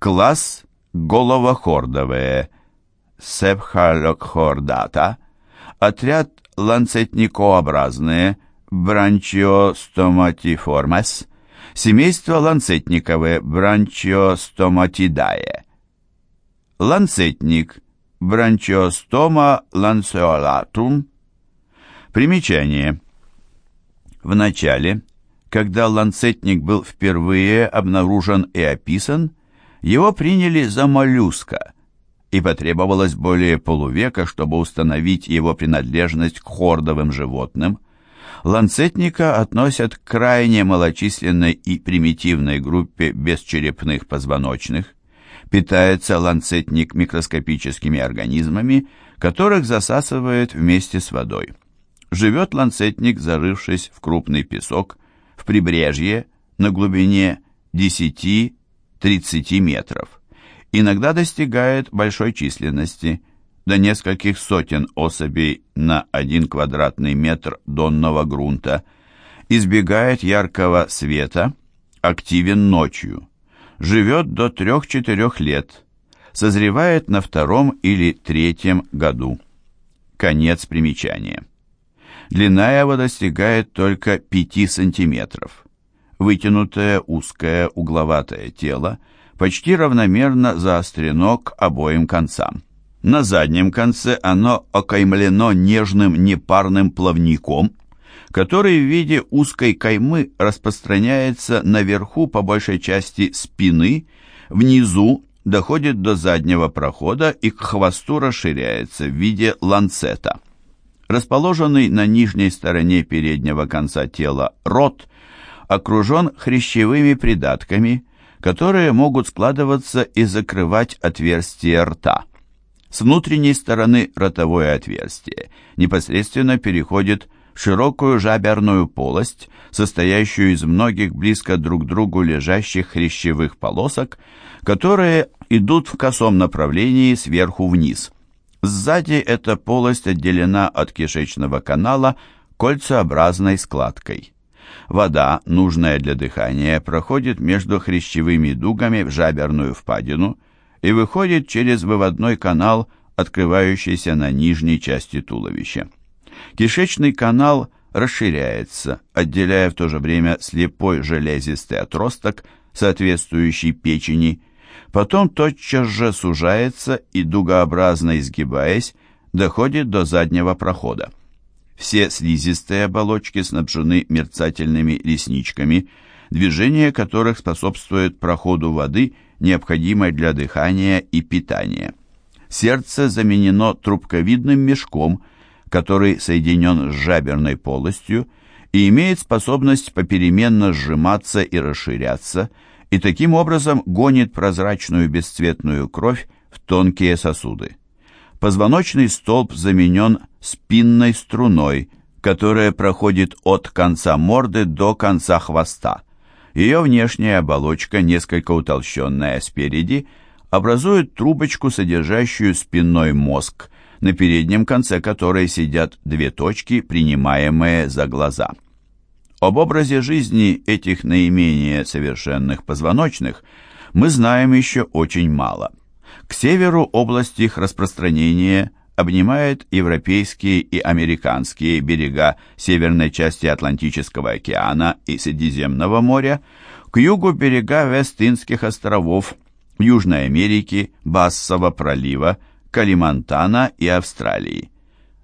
Класс головохордовые Сепхалокхордата, отряд ланцетникообразные Бранчиостоматиформес, семейство ланцетниковые Бранчиостоматидае. Ланцетник Бранчиостома ланцеолатум. Примечание. В начале, когда ланцетник был впервые обнаружен и описан, его приняли за моллюска, и потребовалось более полувека, чтобы установить его принадлежность к хордовым животным. Ланцетника относят к крайне малочисленной и примитивной группе бесчерепных позвоночных. Питается ланцетник микроскопическими организмами, которых засасывает вместе с водой. Живет ланцетник, зарывшись в крупный песок, в прибрежье на глубине 10 30 метров. Иногда достигает большой численности, до нескольких сотен особей на 1 квадратный метр донного грунта, избегает яркого света, активен ночью, живет до 3-4 лет, созревает на втором или третьем году. Конец примечания. Длина его достигает только 5 сантиметров вытянутое узкое угловатое тело почти равномерно заострено к обоим концам. На заднем конце оно окаймлено нежным непарным плавником, который в виде узкой каймы распространяется наверху по большей части спины, внизу доходит до заднего прохода и к хвосту расширяется в виде ланцета. Расположенный на нижней стороне переднего конца тела рот окружен хрящевыми придатками, которые могут складываться и закрывать отверстие рта. С внутренней стороны ротовое отверстие непосредственно переходит в широкую жаберную полость, состоящую из многих близко друг к другу лежащих хрящевых полосок, которые идут в косом направлении сверху вниз. Сзади эта полость отделена от кишечного канала кольцеобразной складкой. Вода, нужная для дыхания, проходит между хрящевыми дугами в жаберную впадину и выходит через выводной канал, открывающийся на нижней части туловища. Кишечный канал расширяется, отделяя в то же время слепой железистый отросток, соответствующий печени, потом тотчас же сужается и, дугообразно изгибаясь, доходит до заднего прохода. Все слизистые оболочки снабжены мерцательными ресничками, движение которых способствует проходу воды, необходимой для дыхания и питания. Сердце заменено трубковидным мешком, который соединен с жаберной полостью и имеет способность попеременно сжиматься и расширяться, и таким образом гонит прозрачную бесцветную кровь в тонкие сосуды. Позвоночный столб заменен спинной струной, которая проходит от конца морды до конца хвоста. Ее внешняя оболочка, несколько утолщенная спереди, образует трубочку, содержащую спинной мозг, на переднем конце которой сидят две точки, принимаемые за глаза. Об образе жизни этих наименее совершенных позвоночных мы знаем еще очень мало. К северу область их распространения обнимает европейские и американские берега северной части Атлантического океана и Средиземного моря, к югу берега Вестинских островов, Южной Америки, Бассового пролива, Калимантана и Австралии.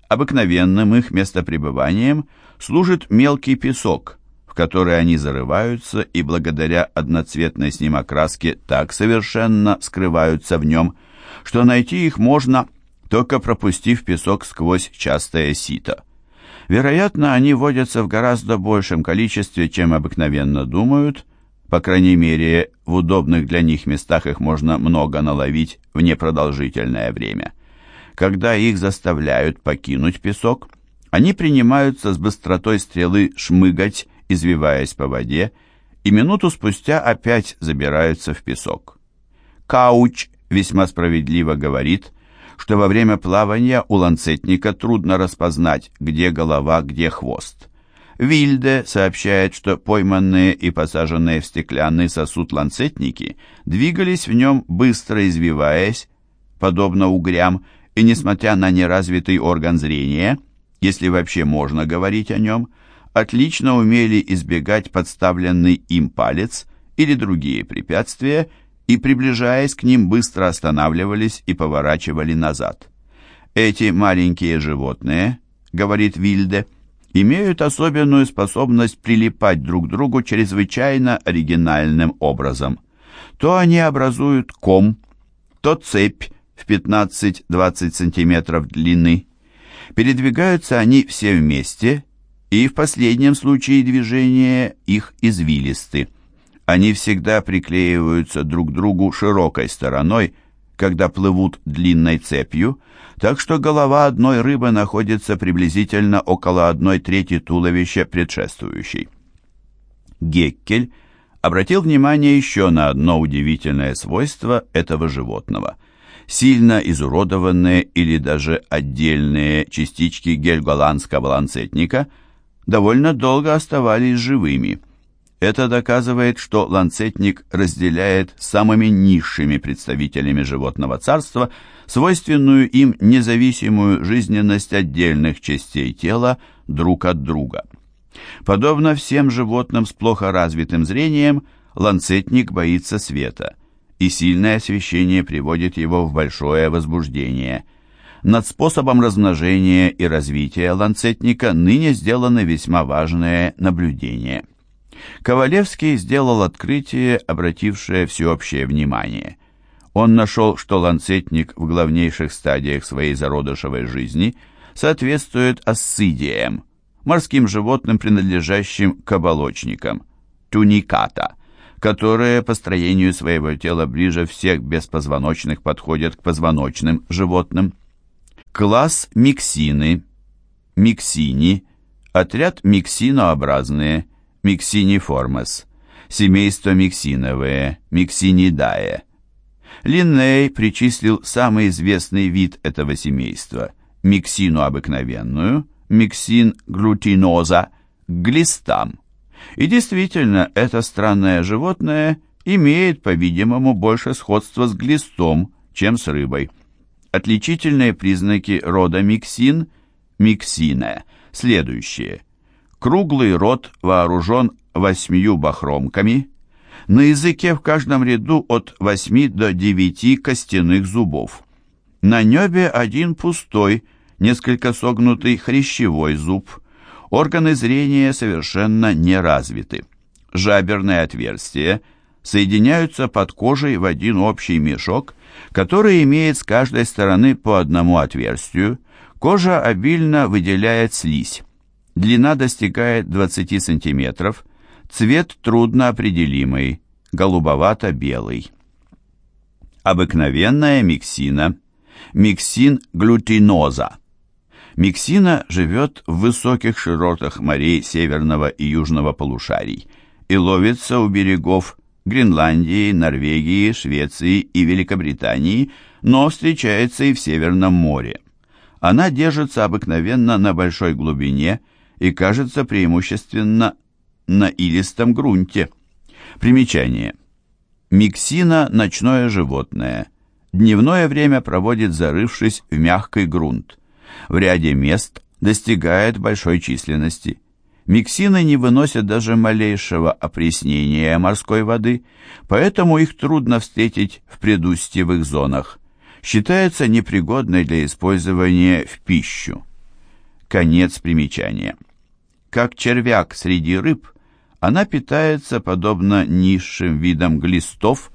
Обыкновенным их местопребыванием служит мелкий песок, в который они зарываются и благодаря одноцветной с ним окраске так совершенно скрываются в нем, что найти их можно только пропустив песок сквозь частое сито. Вероятно, они водятся в гораздо большем количестве, чем обыкновенно думают, по крайней мере, в удобных для них местах их можно много наловить в непродолжительное время. Когда их заставляют покинуть песок, они принимаются с быстротой стрелы шмыгать, извиваясь по воде, и минуту спустя опять забираются в песок. Кауч весьма справедливо говорит, что во время плавания у ланцетника трудно распознать, где голова, где хвост. Вильде сообщает, что пойманные и посаженные в стеклянный сосуд ланцетники двигались в нем, быстро извиваясь, подобно угрям, и, несмотря на неразвитый орган зрения, если вообще можно говорить о нем, отлично умели избегать подставленный им палец или другие препятствия и, приближаясь к ним, быстро останавливались и поворачивали назад. Эти маленькие животные, говорит Вильде, имеют особенную способность прилипать друг к другу чрезвычайно оригинальным образом. То они образуют ком, то цепь в 15-20 см длины. Передвигаются они все вместе, и в последнем случае движения их извилисты. Они всегда приклеиваются друг к другу широкой стороной, когда плывут длинной цепью, так что голова одной рыбы находится приблизительно около одной трети туловища предшествующей. Геккель обратил внимание еще на одно удивительное свойство этого животного. Сильно изуродованные или даже отдельные частички гельголандского ланцетника довольно долго оставались живыми – это доказывает, что ланцетник разделяет с самыми низшими представителями животного царства свойственную им независимую жизненность отдельных частей тела друг от друга. Подобно всем животным с плохо развитым зрением, ланцетник боится света, и сильное освещение приводит его в большое возбуждение. Над способом размножения и развития ланцетника ныне сделаны весьма важные наблюдения. Ковалевский сделал открытие, обратившее всеобщее внимание. Он нашел, что ланцетник в главнейших стадиях своей зародышевой жизни соответствует ассидиям, морским животным, принадлежащим к оболочникам, туниката, которые по строению своего тела ближе всех беспозвоночных подходят к позвоночным животным. Класс миксины, миксини, отряд миксинообразные – Миксиниформас, семейство миксиновые, миксинидае. Линней причислил самый известный вид этого семейства – миксину обыкновенную, миксин глютиноза, глистам. И действительно, это странное животное имеет, по-видимому, больше сходства с глистом, чем с рыбой. Отличительные признаки рода миксин – миксиная – следующие. Круглый рот вооружен восьмию бахромками. На языке в каждом ряду от восьми до девяти костяных зубов. На небе один пустой, несколько согнутый хрящевой зуб. Органы зрения совершенно не развиты. Жаберные отверстия соединяются под кожей в один общий мешок, который имеет с каждой стороны по одному отверстию. Кожа обильно выделяет слизь. Длина достигает 20 см, цвет трудно определимый, голубовато-белый. Обыкновенная миксина, миксин глютиноза. Миксина живет в высоких широтах морей северного и южного полушарий и ловится у берегов Гренландии, Норвегии, Швеции и Великобритании, но встречается и в Северном море. Она держится обыкновенно на большой глубине – и кажется преимущественно на илистом грунте. Примечание. Миксина – ночное животное. Дневное время проводит зарывшись в мягкий грунт. В ряде мест достигает большой численности. Миксины не выносят даже малейшего опреснения морской воды, поэтому их трудно встретить в предустьевых зонах. Считается непригодной для использования в пищу. Конец примечания. Как червяк среди рыб, она питается, подобно низшим видам глистов,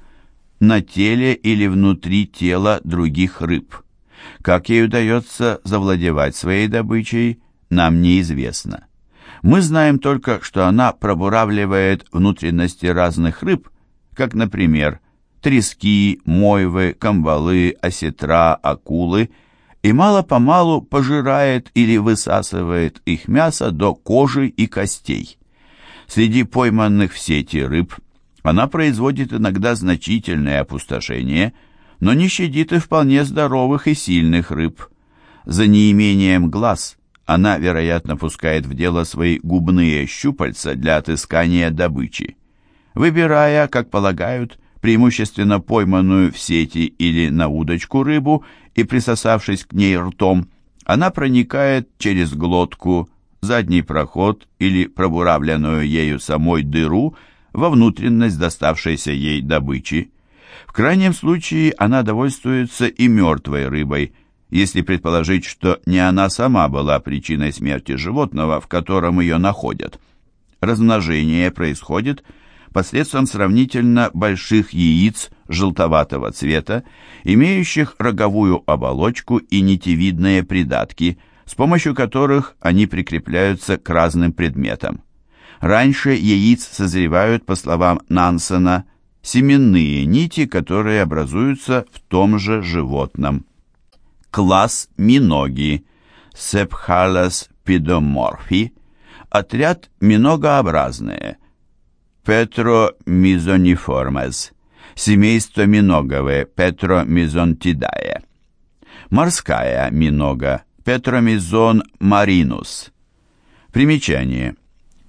на теле или внутри тела других рыб. Как ей удается завладевать своей добычей, нам неизвестно. Мы знаем только, что она пробуравливает внутренности разных рыб, как, например, трески, мойвы, камбалы, осетра, акулы – и мало-помалу пожирает или высасывает их мясо до кожи и костей. Среди пойманных в сети рыб она производит иногда значительное опустошение, но не щадит и вполне здоровых и сильных рыб. За неимением глаз она, вероятно, пускает в дело свои губные щупальца для отыскания добычи. Выбирая, как полагают, преимущественно пойманную в сети или на удочку рыбу и присосавшись к ней ртом, она проникает через глотку, задний проход или пробуравленную ею самой дыру во внутренность доставшейся ей добычи. В крайнем случае она довольствуется и мертвой рыбой, если предположить, что не она сама была причиной смерти животного, в котором ее находят. Размножение происходит посредством сравнительно больших яиц желтоватого цвета, имеющих роговую оболочку и нитевидные придатки, с помощью которых они прикрепляются к разным предметам. Раньше яиц созревают, по словам Нансена, семенные нити, которые образуются в том же животном. Класс миноги Сепхалас пидоморфи, отряд миногообразные, Петромизониформес, семейство миноговые, Петромизонтидае. Морская минога, Петромизон маринус. Примечание.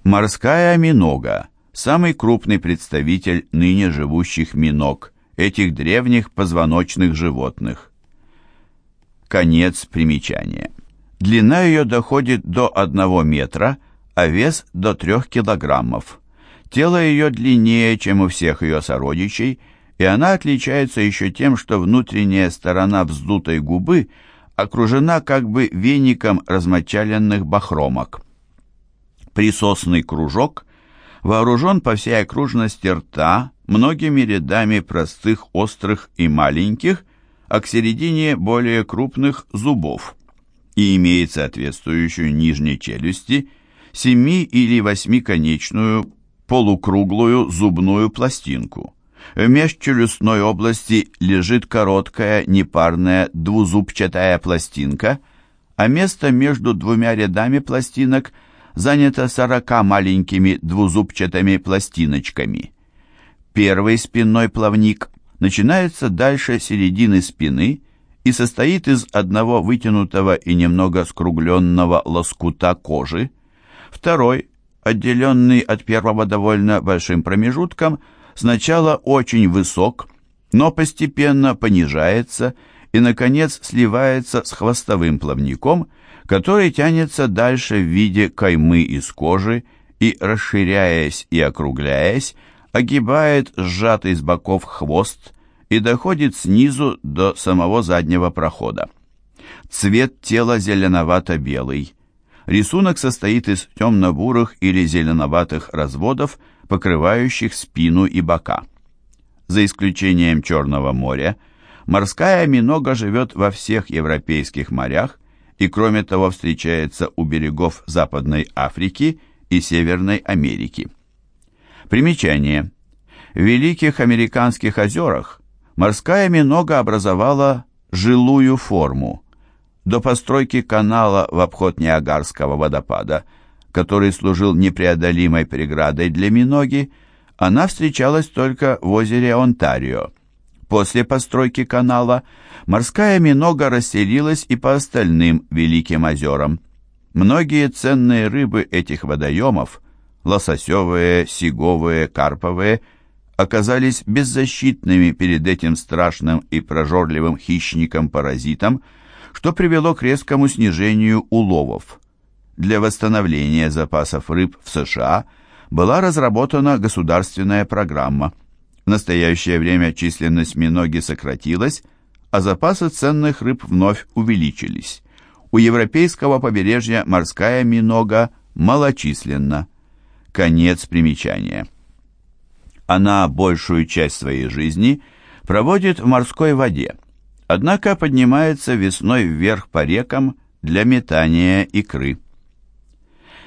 Морская минога – самый крупный представитель ныне живущих миног, этих древних позвоночных животных. Конец примечания. Длина ее доходит до 1 метра, а вес до 3 килограммов. Тело ее длиннее, чем у всех ее сородичей, и она отличается еще тем, что внутренняя сторона вздутой губы окружена как бы веником размочаленных бахромок. Присосный кружок вооружен по всей окружности рта многими рядами простых, острых и маленьких, а к середине более крупных зубов и имеет соответствующую нижней челюсти семи- или восьмиконечную полукруглую зубную пластинку. В межчелюстной области лежит короткая непарная двузубчатая пластинка, а место между двумя рядами пластинок занято сорока маленькими двузубчатыми пластиночками. Первый спинной плавник начинается дальше середины спины и состоит из одного вытянутого и немного скругленного лоскута кожи. Второй, отделенный от первого довольно большим промежутком, сначала очень высок, но постепенно понижается и, наконец, сливается с хвостовым плавником, который тянется дальше в виде каймы из кожи и, расширяясь и округляясь, огибает сжатый с боков хвост и доходит снизу до самого заднего прохода. Цвет тела зеленовато-белый. Рисунок состоит из темно-бурых или зеленоватых разводов, покрывающих спину и бока. За исключением Черного моря, морская минога живет во всех европейских морях и, кроме того, встречается у берегов Западной Африки и Северной Америки. Примечание. В Великих Американских озерах морская минога образовала жилую форму. До постройки канала в обход Ниагарского водопада, который служил непреодолимой преградой для миноги, она встречалась только в озере Онтарио. После постройки канала морская минога расселилась и по остальным Великим озерам. Многие ценные рыбы этих водоемов лососевые, сиговые, карповые, оказались беззащитными перед этим страшным и прожорливым хищником-паразитом, что привело к резкому снижению уловов. Для восстановления запасов рыб в США была разработана государственная программа. В настоящее время численность миноги сократилась, а запасы ценных рыб вновь увеличились. У европейского побережья морская минога малочисленна. Конец примечания. Она большую часть своей жизни проводит в морской воде, однако поднимается весной вверх по рекам для метания икры.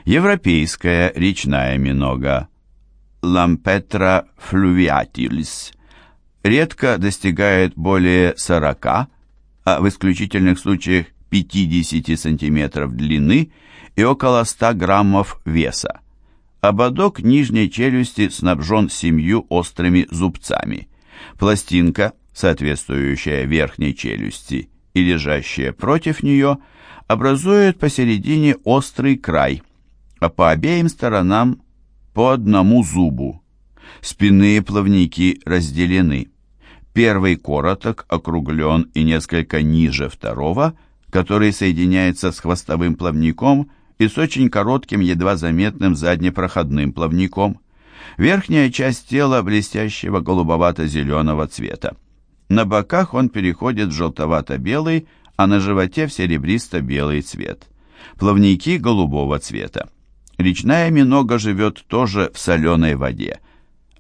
Европейская речная минога Лампетра флювиатилис редко достигает более 40, а в исключительных случаях 50 см длины и около 100 граммов веса. Ободок нижней челюсти снабжен семью острыми зубцами. Пластинка, соответствующая верхней челюсти, и лежащие против нее образуют посередине острый край, а по обеим сторонам по одному зубу. Спинные плавники разделены. Первый короток, округлен и несколько ниже второго, который соединяется с хвостовым плавником и с очень коротким, едва заметным заднепроходным плавником. Верхняя часть тела блестящего голубовато-зеленого цвета. На боках он переходит в желтовато-белый, а на животе в серебристо-белый цвет. Плавники голубого цвета. Речная минога живет тоже в соленой воде,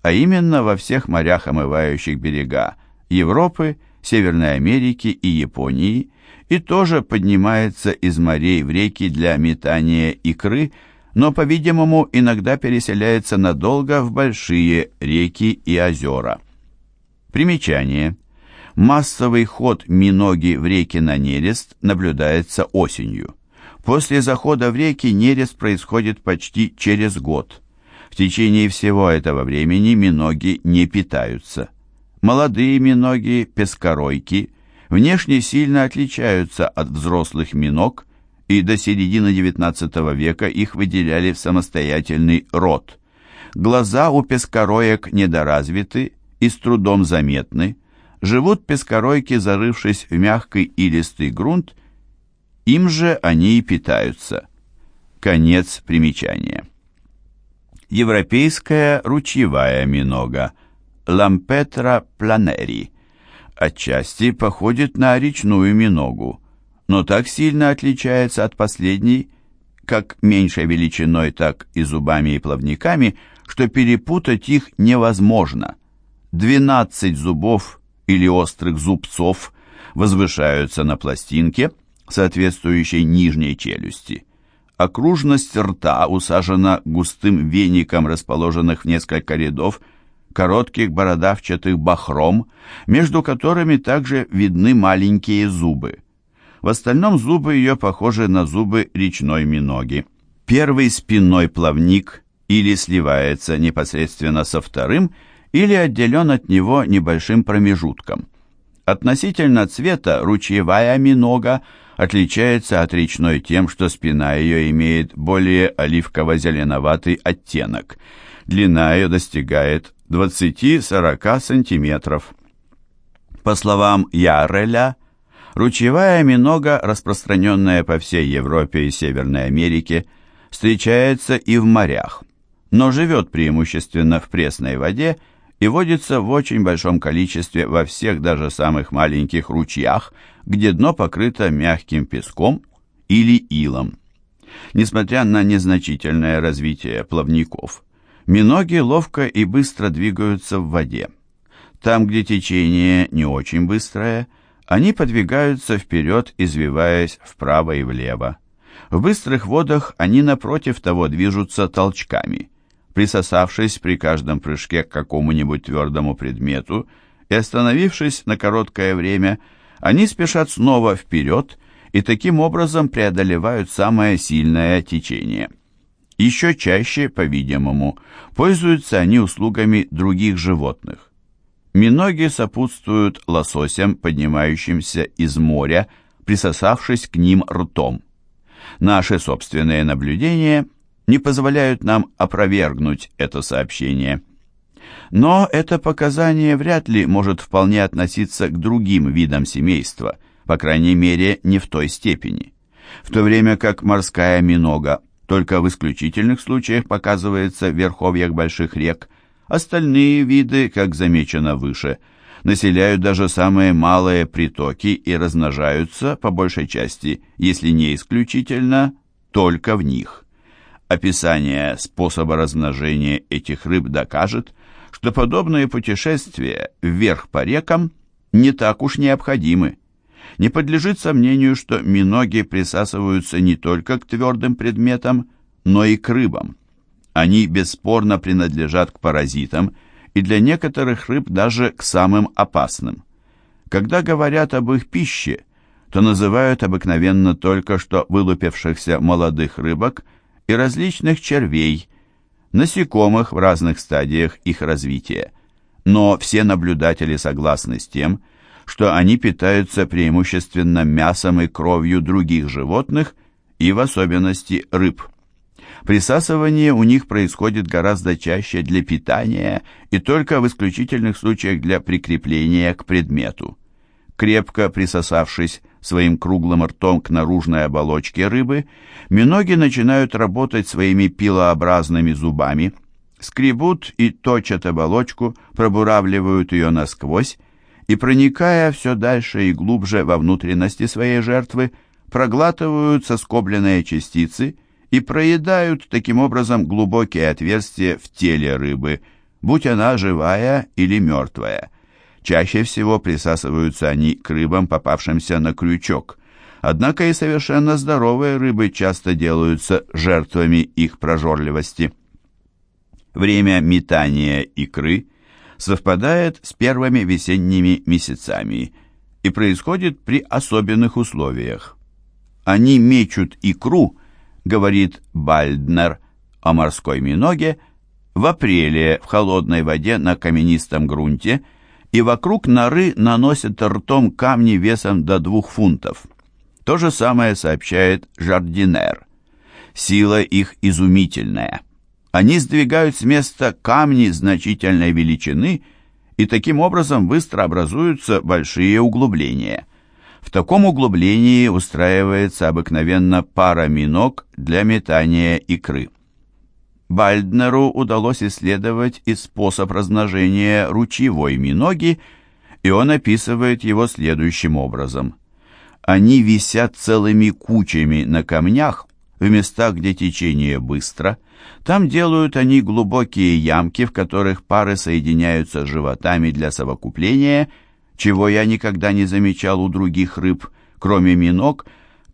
а именно во всех морях, омывающих берега Европы, Северной Америки и Японии, и тоже поднимается из морей в реки для метания икры, но, по-видимому, иногда переселяется надолго в большие реки и озера. Примечание. Массовый ход миноги в реки на нерест наблюдается осенью. После захода в реки нерест происходит почти через год. В течение всего этого времени миноги не питаются. Молодые миноги, пескоройки, внешне сильно отличаются от взрослых миног, и до середины XIX века их выделяли в самостоятельный род. Глаза у пескороек недоразвиты и с трудом заметны, живут пескоройки, зарывшись в мягкий и листый грунт, им же они и питаются. Конец примечания. Европейская ручьевая минога Лампетра планери отчасти походит на речную миногу, но так сильно отличается от последней, как меньшей величиной, так и зубами и плавниками, что перепутать их невозможно. Двенадцать зубов или острых зубцов возвышаются на пластинке, соответствующей нижней челюсти. Окружность рта усажена густым веником расположенных в несколько рядов коротких бородавчатых бахром, между которыми также видны маленькие зубы. В остальном зубы ее похожи на зубы речной миноги. Первый спинной плавник или сливается непосредственно со вторым, или отделен от него небольшим промежутком. Относительно цвета ручьевая минога отличается от речной тем, что спина ее имеет более оливково-зеленоватый оттенок. Длина ее достигает 20-40 сантиметров. По словам Яреля, ручьевая минога, распространенная по всей Европе и Северной Америке, встречается и в морях, но живет преимущественно в пресной воде и водится в очень большом количестве во всех даже самых маленьких ручьях, где дно покрыто мягким песком или илом. Несмотря на незначительное развитие плавников, миноги ловко и быстро двигаются в воде. Там, где течение не очень быстрое, они подвигаются вперед, извиваясь вправо и влево. В быстрых водах они напротив того движутся толчками – присосавшись при каждом прыжке к какому-нибудь твердому предмету и остановившись на короткое время, они спешат снова вперед и таким образом преодолевают самое сильное течение. Еще чаще, по-видимому, пользуются они услугами других животных. Миноги сопутствуют лососям, поднимающимся из моря, присосавшись к ним ртом. Наши собственные наблюдения не позволяют нам опровергнуть это сообщение. Но это показание вряд ли может вполне относиться к другим видам семейства, по крайней мере, не в той степени. В то время как морская минога только в исключительных случаях показывается в верховьях больших рек, остальные виды, как замечено выше, населяют даже самые малые притоки и размножаются, по большей части, если не исключительно, только в них. Описание способа размножения этих рыб докажет, что подобные путешествия вверх по рекам не так уж необходимы. Не подлежит сомнению, что миноги присасываются не только к твердым предметам, но и к рыбам. Они бесспорно принадлежат к паразитам и для некоторых рыб даже к самым опасным. Когда говорят об их пище, то называют обыкновенно только что вылупившихся молодых рыбок – и различных червей, насекомых в разных стадиях их развития. Но все наблюдатели согласны с тем, что они питаются преимущественно мясом и кровью других животных и в особенности рыб. Присасывание у них происходит гораздо чаще для питания и только в исключительных случаях для прикрепления к предмету. Крепко присосавшись своим круглым ртом к наружной оболочке рыбы, миноги начинают работать своими пилообразными зубами, скребут и точат оболочку, пробуравливают ее насквозь, и, проникая все дальше и глубже во внутренности своей жертвы, проглатывают соскобленные частицы и проедают таким образом глубокие отверстия в теле рыбы, будь она живая или мертвая. Чаще всего присасываются они к рыбам, попавшимся на крючок. Однако и совершенно здоровые рыбы часто делаются жертвами их прожорливости. Время метания икры совпадает с первыми весенними месяцами и происходит при особенных условиях. Они мечут икру, говорит Бальднер о морской миноге, в апреле в холодной воде на каменистом грунте – и вокруг норы наносят ртом камни весом до двух фунтов. То же самое сообщает Жардинер. Сила их изумительная. Они сдвигают с места камни значительной величины, и таким образом быстро образуются большие углубления. В таком углублении устраивается обыкновенно пара миног для метания икры. Бальднеру удалось исследовать и способ размножения ручьевой миноги, и он описывает его следующим образом. Они висят целыми кучами на камнях в местах, где течение быстро. Там делают они глубокие ямки, в которых пары соединяются животами для совокупления, чего я никогда не замечал у других рыб, кроме миног,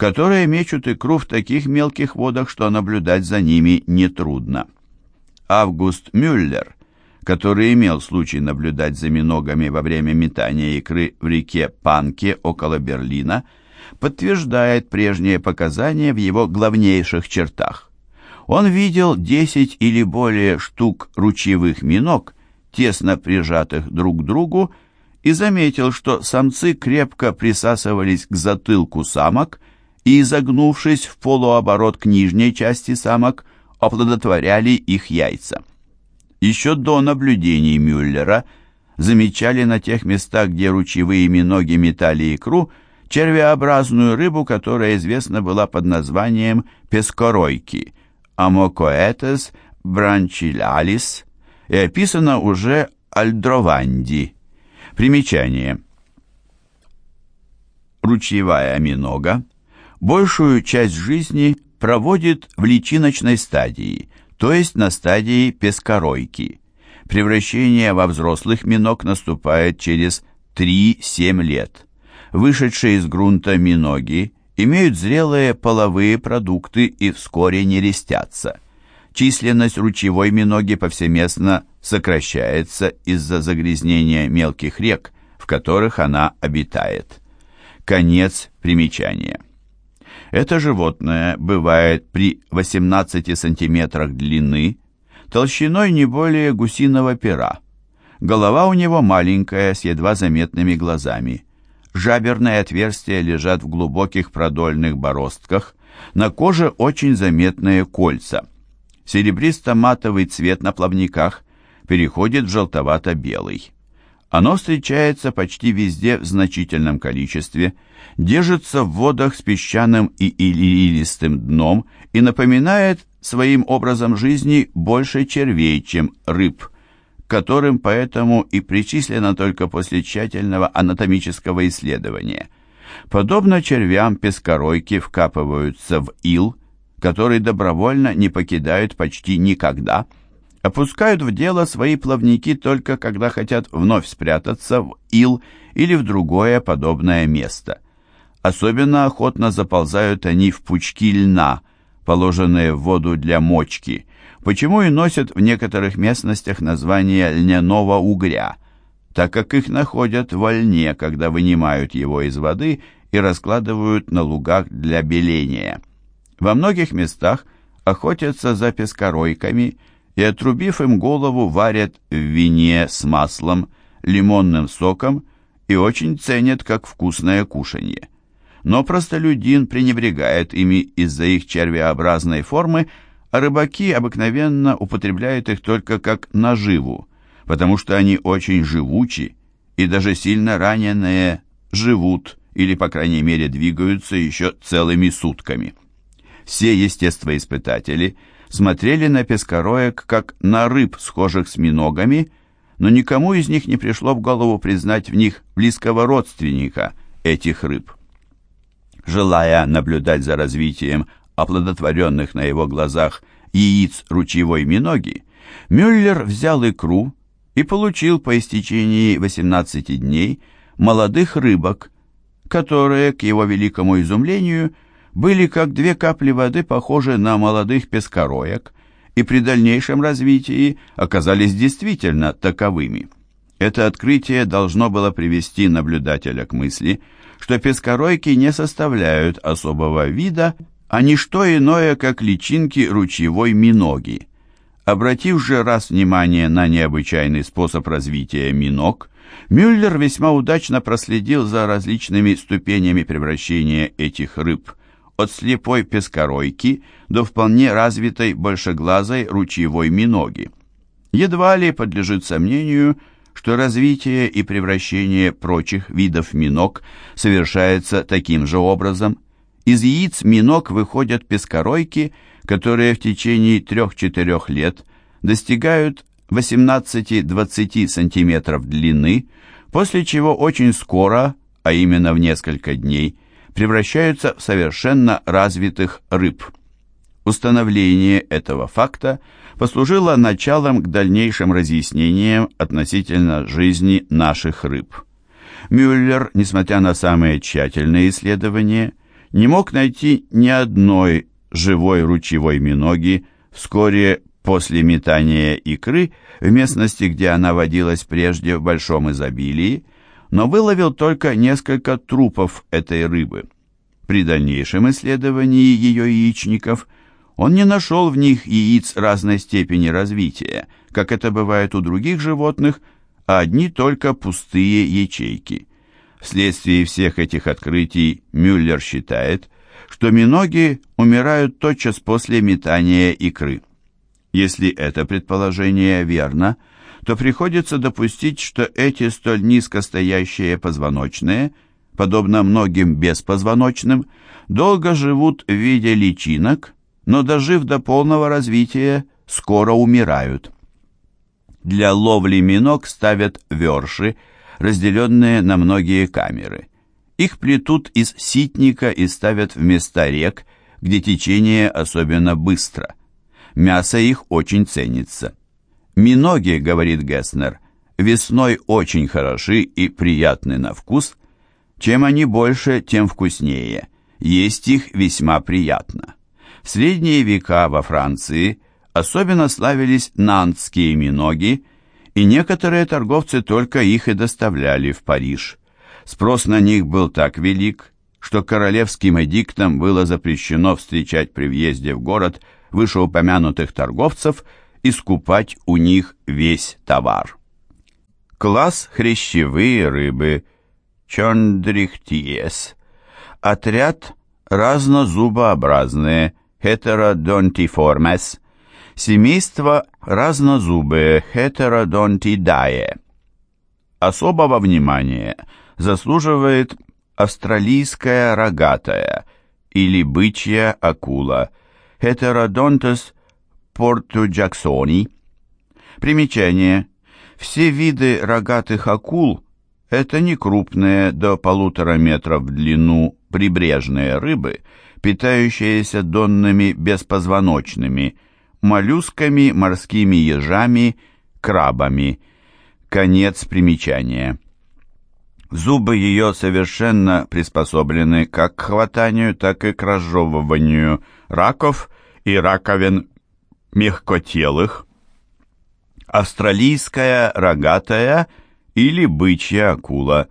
которые мечут икру в таких мелких водах, что наблюдать за ними нетрудно. Август Мюллер, который имел случай наблюдать за миногами во время метания икры в реке Панке около Берлина, подтверждает прежние показания в его главнейших чертах. Он видел 10 или более штук ручьевых миног, тесно прижатых друг к другу, и заметил, что самцы крепко присасывались к затылку самок – и, изогнувшись в полуоборот к нижней части самок, оплодотворяли их яйца. Еще до наблюдений Мюллера замечали на тех местах, где ручьевые миноги метали икру, червеобразную рыбу, которая известна была под названием пескоройки Амокоэтес бранчилалис и описана уже Альдрованди. Примечание. Ручьевая минога большую часть жизни проводит в личиночной стадии, то есть на стадии пескоройки. Превращение во взрослых миног наступает через 3-7 лет. Вышедшие из грунта миноги имеют зрелые половые продукты и вскоре нерестятся. Численность ручьевой миноги повсеместно сокращается из-за загрязнения мелких рек, в которых она обитает. Конец примечания. Это животное бывает при 18 сантиметрах длины, толщиной не более гусиного пера. Голова у него маленькая, с едва заметными глазами. Жаберные отверстия лежат в глубоких продольных бороздках, на коже очень заметные кольца. Серебристо-матовый цвет на плавниках переходит в желтовато-белый. Оно встречается почти везде в значительном количестве, держится в водах с песчаным и илистым дном и напоминает своим образом жизни больше червей, чем рыб, которым поэтому и причислено только после тщательного анатомического исследования. Подобно червям пескоройки вкапываются в ил, который добровольно не покидают почти никогда – опускают в дело свои плавники только когда хотят вновь спрятаться в ил или в другое подобное место. Особенно охотно заползают они в пучки льна, положенные в воду для мочки, почему и носят в некоторых местностях название льняного угря, так как их находят во льне, когда вынимают его из воды и раскладывают на лугах для беления. Во многих местах охотятся за пескоройками – и, отрубив им голову, варят в вине с маслом, лимонным соком и очень ценят как вкусное кушанье. Но простолюдин пренебрегает ими из-за их червеобразной формы, а рыбаки обыкновенно употребляют их только как наживу, потому что они очень живучи, и даже сильно раненые живут или, по крайней мере, двигаются еще целыми сутками. Все естествоиспытатели смотрели на пескороек как на рыб, схожих с миногами, но никому из них не пришло в голову признать в них близкого родственника этих рыб. Желая наблюдать за развитием оплодотворенных на его глазах яиц ручьевой миноги, Мюллер взял икру и получил по истечении 18 дней молодых рыбок, которые, к его великому изумлению, были как две капли воды похожи на молодых пескороек и при дальнейшем развитии оказались действительно таковыми. Это открытие должно было привести наблюдателя к мысли, что пескоройки не составляют особого вида, а не что иное, как личинки ручьевой миноги. Обратив же раз внимание на необычайный способ развития миног, Мюллер весьма удачно проследил за различными ступенями превращения этих рыб, от слепой пескоройки до вполне развитой большеглазой ручьевой миноги. Едва ли подлежит сомнению, что развитие и превращение прочих видов миног совершается таким же образом. Из яиц миног выходят пескоройки, которые в течение 3-4 лет достигают 18-20 см длины, после чего очень скоро, а именно в несколько дней, превращаются в совершенно развитых рыб. Установление этого факта послужило началом к дальнейшим разъяснениям относительно жизни наших рыб. Мюллер, несмотря на самые тщательные исследования, не мог найти ни одной живой ручьевой миноги вскоре после метания икры в местности, где она водилась прежде в большом изобилии, но выловил только несколько трупов этой рыбы. При дальнейшем исследовании ее яичников он не нашел в них яиц разной степени развития, как это бывает у других животных, а одни только пустые ячейки. Вследствие всех этих открытий Мюллер считает, что миноги умирают тотчас после метания икры. Если это предположение верно, то приходится допустить, что эти столь низко стоящие позвоночные, подобно многим беспозвоночным, долго живут в виде личинок, но дожив до полного развития, скоро умирают. Для ловли миног ставят верши, разделенные на многие камеры. Их плетут из ситника и ставят в места рек, где течение особенно быстро – Мясо их очень ценится. Миноги, говорит Гесснер, весной очень хороши и приятны на вкус. Чем они больше, тем вкуснее. Есть их весьма приятно. В средние века во Франции особенно славились нантские миноги, и некоторые торговцы только их и доставляли в Париж. Спрос на них был так велик, что королевским эдиктом было запрещено встречать при въезде в город вышеупомянутых торговцев и скупать у них весь товар. Класс хрящевые рыбы Чондрихтиес. Отряд разнозубообразные Heterodontiformes. Семейство разнозубые Heterodontidае. Особого внимания заслуживает австралийская рогатая или бычья акула – Heterodontus portujacksoni. Примечание. Все виды рогатых акул – это не крупные до полутора метров в длину прибрежные рыбы, питающиеся донными беспозвоночными, моллюсками, морскими ежами, крабами. Конец примечания. Зубы ее совершенно приспособлены как к хватанию, так и к разжевыванию раков и раковин мягкотелых. Австралийская рогатая или бычья акула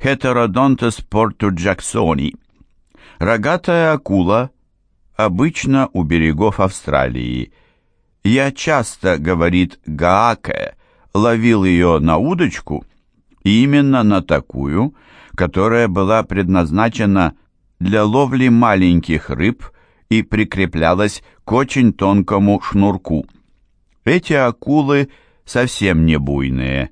Heterodontus portujacksoni. Рогатая акула обычно у берегов Австралии. Я часто, говорит Гааке, ловил ее на удочку – именно на такую, которая была предназначена для ловли маленьких рыб и прикреплялась к очень тонкому шнурку. Эти акулы совсем не буйные.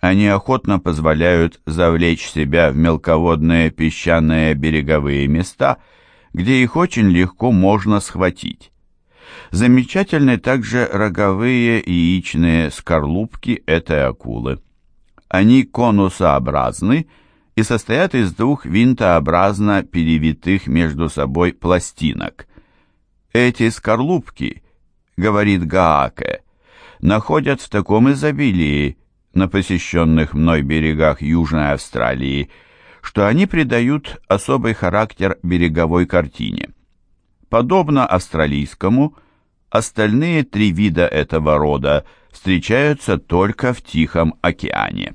Они охотно позволяют завлечь себя в мелководные песчаные береговые места, где их очень легко можно схватить. Замечательны также роговые яичные скорлупки этой акулы. Они конусообразны и состоят из двух винтообразно перевитых между собой пластинок. Эти скорлупки, говорит Гааке, находят в таком изобилии на посещенных мной берегах Южной Австралии, что они придают особый характер береговой картине. Подобно австралийскому, остальные три вида этого рода встречаются только в Тихом океане.